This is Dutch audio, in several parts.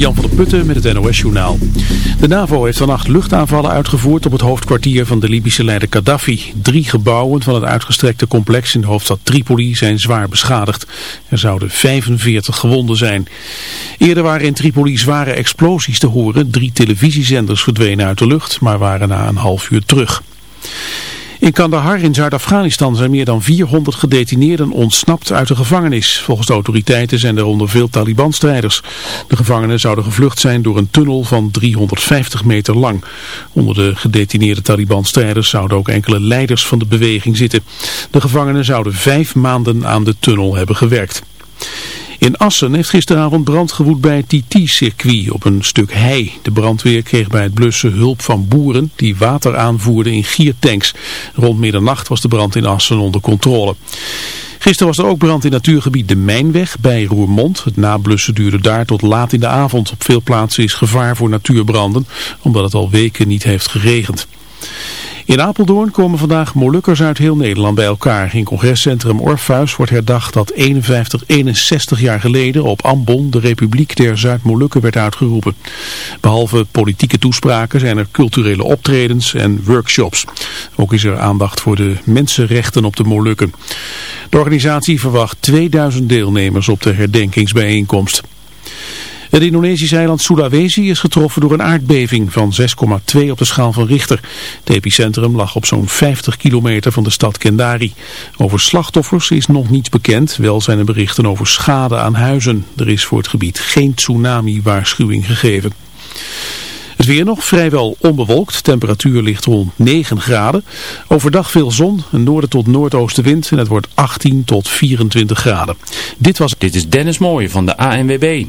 Jan van der Putten met het NOS-journaal. De NAVO heeft vannacht luchtaanvallen uitgevoerd op het hoofdkwartier van de Libische leider Gaddafi. Drie gebouwen van het uitgestrekte complex in de hoofdstad Tripoli zijn zwaar beschadigd. Er zouden 45 gewonden zijn. Eerder waren in Tripoli zware explosies te horen. Drie televisiezenders verdwenen uit de lucht, maar waren na een half uur terug. In Kandahar in Zuid-Afghanistan zijn meer dan 400 gedetineerden ontsnapt uit de gevangenis. Volgens de autoriteiten zijn er onder veel Taliban-strijders. De gevangenen zouden gevlucht zijn door een tunnel van 350 meter lang. Onder de gedetineerde Taliban-strijders zouden ook enkele leiders van de beweging zitten. De gevangenen zouden vijf maanden aan de tunnel hebben gewerkt. In Assen heeft gisteravond brand gewoed bij het TT-circuit op een stuk hei. De brandweer kreeg bij het blussen hulp van boeren die water aanvoerden in giertanks. Rond middernacht was de brand in Assen onder controle. Gisteren was er ook brand in natuurgebied De Mijnweg bij Roermond. Het nablussen duurde daar tot laat in de avond. Op veel plaatsen is gevaar voor natuurbranden, omdat het al weken niet heeft geregend. In Apeldoorn komen vandaag Molukkers uit heel Nederland bij elkaar. In congrescentrum Orpheus wordt herdacht dat 51, 61 jaar geleden op Ambon de Republiek der Zuid-Molukken werd uitgeroepen. Behalve politieke toespraken zijn er culturele optredens en workshops. Ook is er aandacht voor de mensenrechten op de Molukken. De organisatie verwacht 2000 deelnemers op de herdenkingsbijeenkomst. Het Indonesische eiland Sulawesi is getroffen door een aardbeving van 6,2 op de schaal van Richter. Het epicentrum lag op zo'n 50 kilometer van de stad Kendari. Over slachtoffers is nog niets bekend, wel zijn er berichten over schade aan huizen. Er is voor het gebied geen tsunami-waarschuwing gegeven. Het weer nog vrijwel onbewolkt. Temperatuur ligt rond 9 graden. Overdag veel zon, een noorden tot noordoostenwind en het wordt 18 tot 24 graden. Dit was... Dit is Dennis Mooij van de ANWB.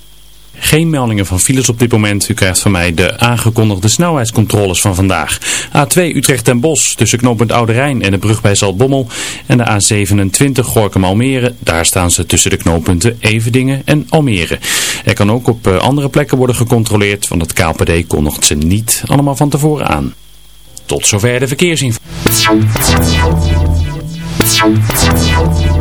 Geen meldingen van files op dit moment. U krijgt van mij de aangekondigde snelheidscontroles van vandaag. A2 Utrecht en Bos tussen knooppunt Oude Rijn en de brug bij Zaltbommel. En de A27 Gorkum Almere. Daar staan ze tussen de knooppunten Evedingen en Almere. Er kan ook op eh, andere plekken worden gecontroleerd, want het KPD kondigt ze niet allemaal van tevoren aan. Tot zover de verkeersinformatie.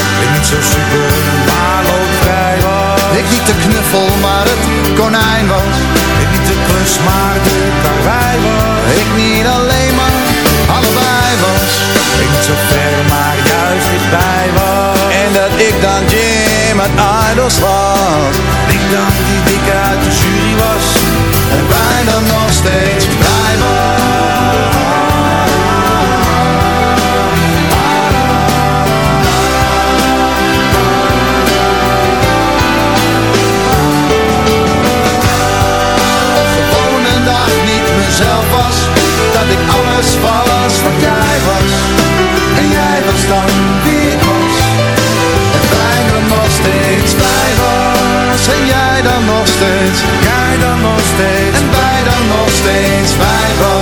Niet zo super, maar loopvrij was. Ik niet de knuffel, maar het konijn was. Ik niet de klus, maar de karwei was. Ik niet alleen, maar allebei was. Ik niet zo ver, maar juist dichtbij was. En dat ik dan Jim uit Idols was. Ik dan die dikke uit dat ik alles was wat jij was. En jij was dan wie ik was. En bijna dan nog steeds wij was. En jij dan nog steeds, jij dan nog steeds. En wij dan nog steeds wij was.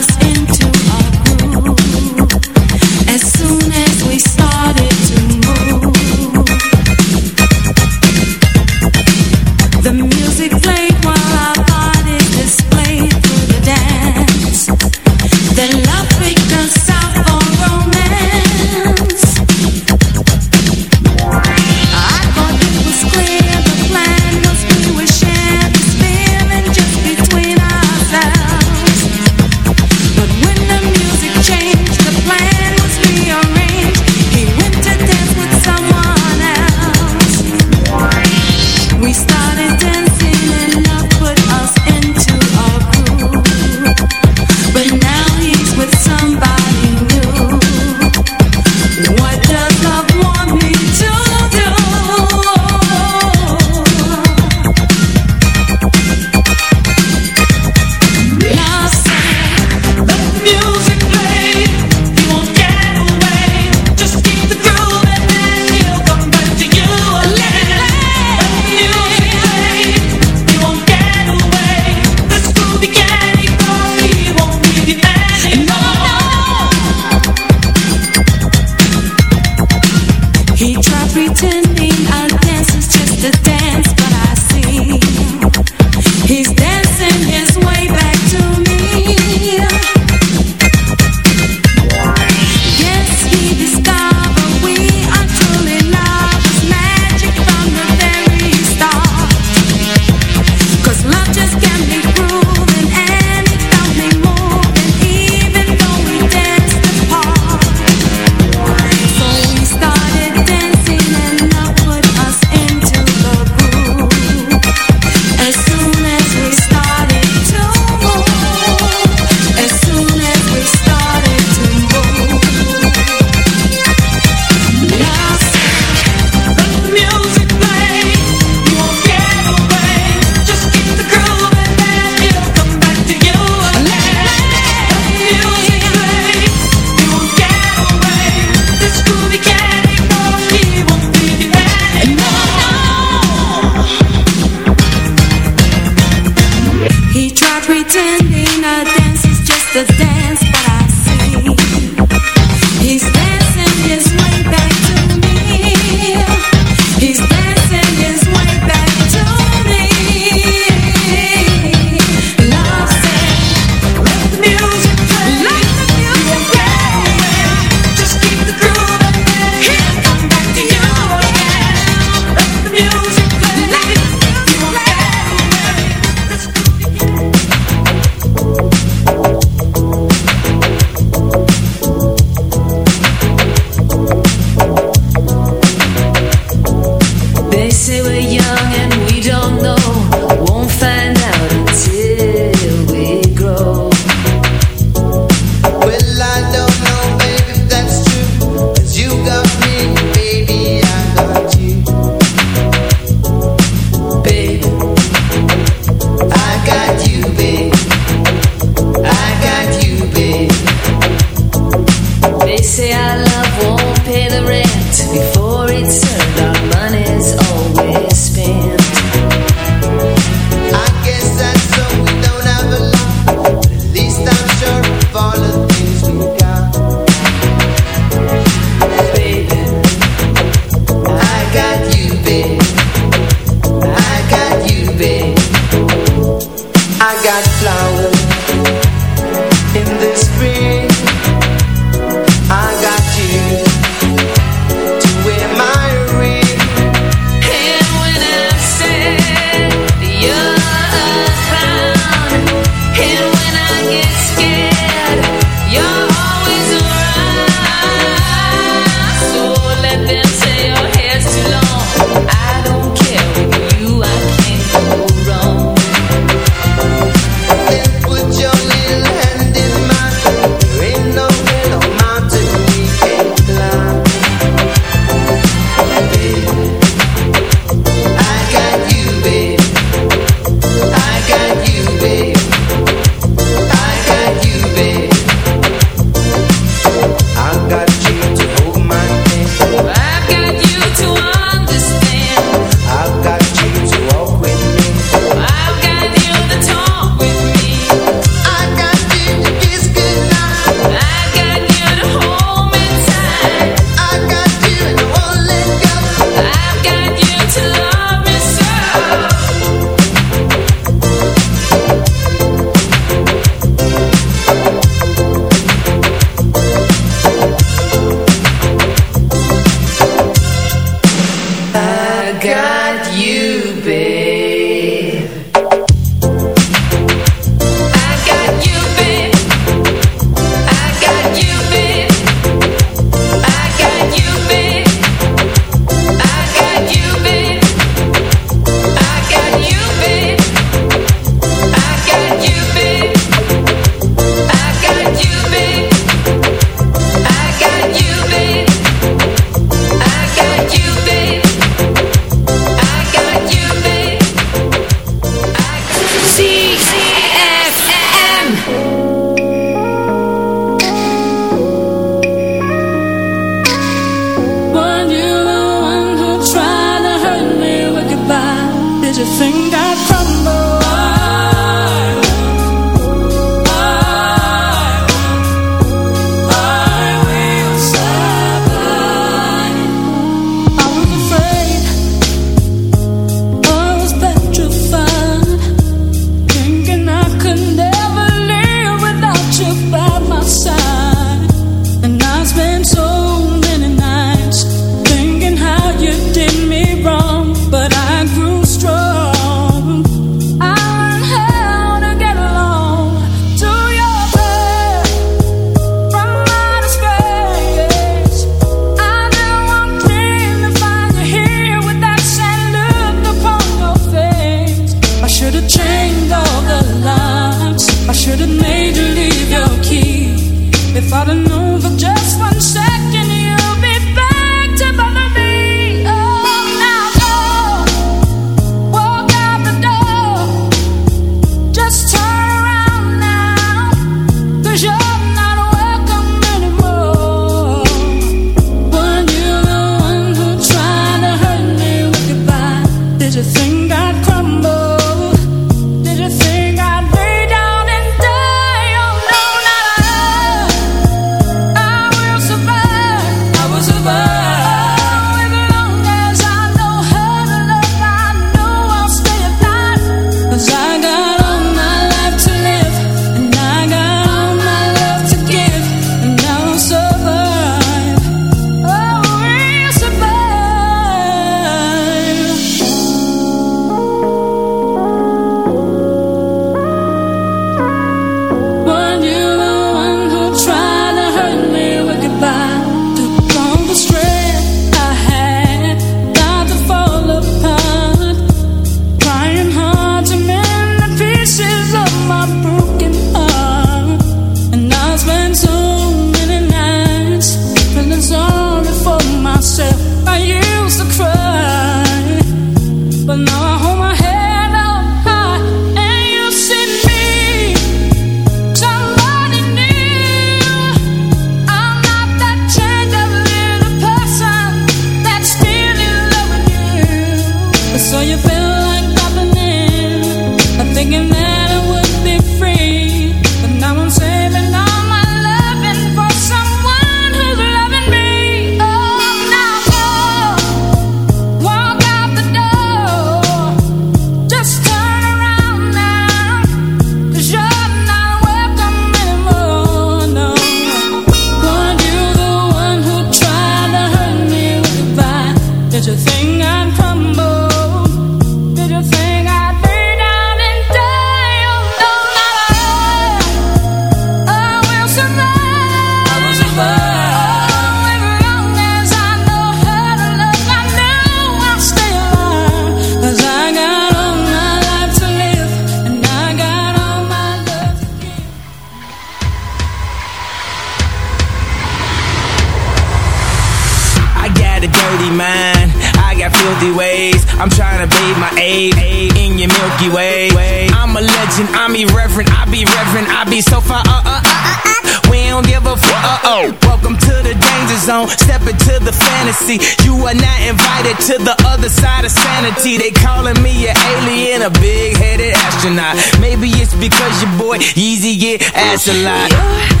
See, they calling me an alien, a big-headed astronaut. Maybe it's because your boy Yeezy get ass a lot.